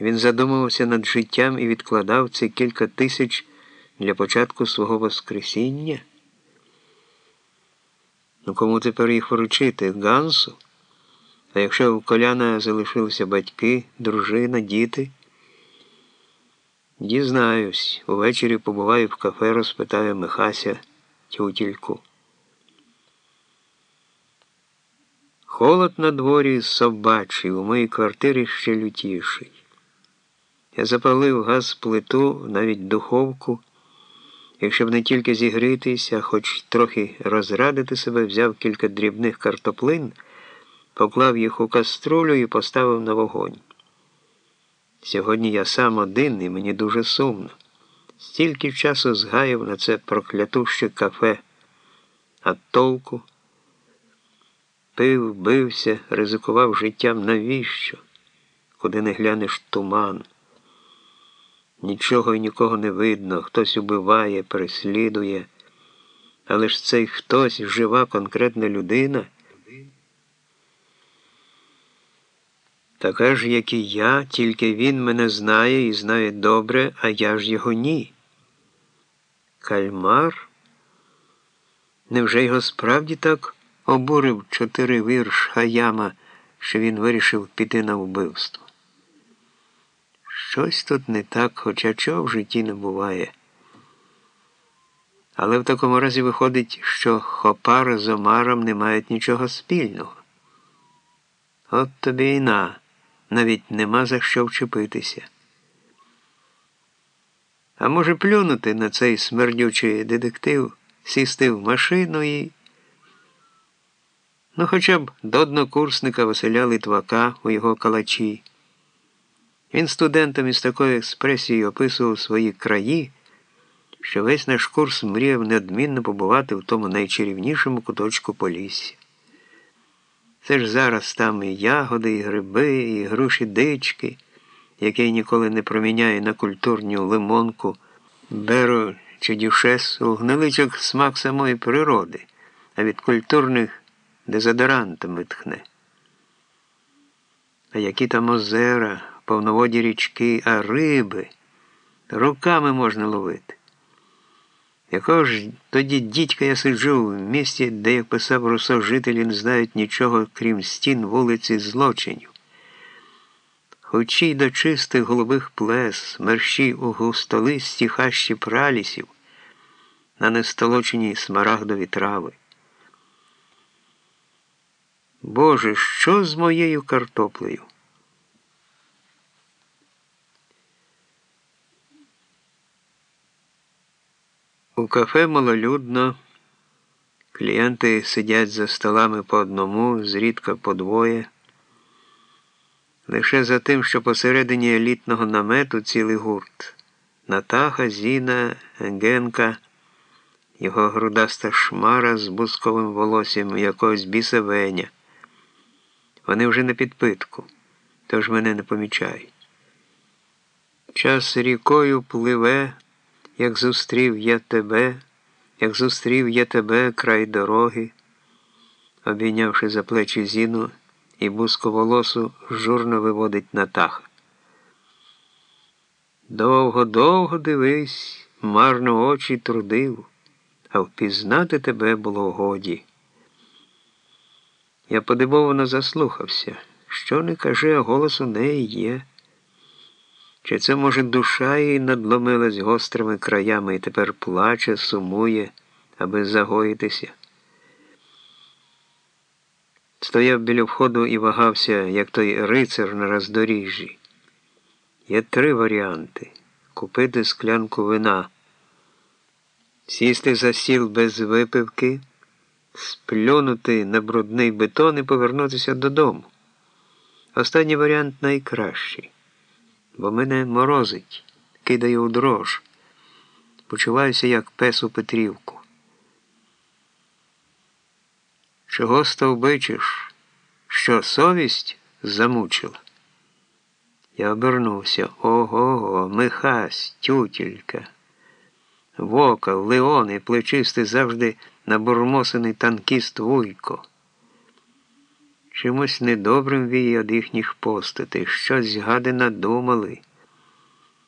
Він задумувався над життям і відкладав ці кілька тисяч для початку свого Воскресіння. Ну кому тепер їх вручити? Гансу? А якщо у коляна залишилися батьки, дружина, діти? Дізнаюсь, увечері побуваю в кафе, розпитаю Михася тютільку. Холод на дворі собачий, у моїй квартирі ще лютіший. Я запалив газ плиту, навіть духовку, і щоб не тільки зігрітися, хоч трохи розрадити себе, взяв кілька дрібних картоплин, поклав їх у каструлю і поставив на вогонь. Сьогодні я сам один і мені дуже сумно. Стільки часу згаяв на це проклятуще кафе, а толку пив, бився, ризикував життям навіщо, куди не глянеш туман. Нічого і нікого не видно, хтось убиває, переслідує, але ж цей хтось жива конкретна людина. Така ж, як і я, тільки він мене знає і знає добре, а я ж його ні. Кальмар? Невже його справді так обурив чотири вірш Хаяма, що він вирішив піти на вбивство? Щось тут не так, хоча чого в житті не буває. Але в такому разі виходить, що Хопар з Омаром не мають нічого спільного. От тобі і на навіть нема за що вчепитися. А може плюнути на цей смердючий детектив, сісти в машину і. Ну, хоча б до однокурсника Василя Литвака у його калачі. Він студентам із такою експресією описував свої краї, що весь наш курс мріяв неодмінно побувати в тому найчарівнішому куточку Полісся. Це ж зараз там і ягоди, і гриби, і груші дички, який ніколи не проміняє на культурню лимонку, беру чи дюшес у гниличок смак самої природи, а від культурних дезодорантами тхне. А які там озера, повноводі річки, а риби руками можна ловити. Якого ж тоді дідька я сиджу в місті, де, як писав Русо, жителі не знають нічого, крім стін вулиці злочинів. Хоч й до чистих голубих плес, мерщі у густолисті хащі пралісів, на нестолочені смарагдові трави. Боже, що з моєю картоплею? У кафе малолюдно, клієнти сидять за столами по одному, зрідка по двоє. Лише за тим, що посередині елітного намету цілий гурт. Натаха, Зіна, Генка, його грудаста шмара з бусковим волоссям якогось біса Веня. Вони вже на підпитку, тож мене не помічають. Час рікою пливе як зустрів я тебе, як зустрів я тебе край дороги, обійнявши за плечі зіну і волосу, журно виводить Натаха. Довго-довго дивись, марно очі трудив, а впізнати тебе було годі. Я подивовано заслухався, що не кажи, а голос у неї є. Чи це, може, душа її надломилась гострими краями і тепер плаче, сумує, аби загоїтися? Стояв біля входу і вагався, як той рицар на роздоріжжі. Є три варіанти купити склянку вина, сісти за стіл без випивки, сплюнути на брудний бетон і повернутися додому. Останній варіант найкращий бо мене морозить, кидає у дрож. Почуваюся, як пес у Петрівку. Чого стовбичиш? Що совість замучила? Я обернувся. Ого, го Михась, тютілька. Вока, Леон і плечистий завжди набурмосений танкіст Вуйко. Чимось недобрим віє від їхніх постатей, щось гади надумали.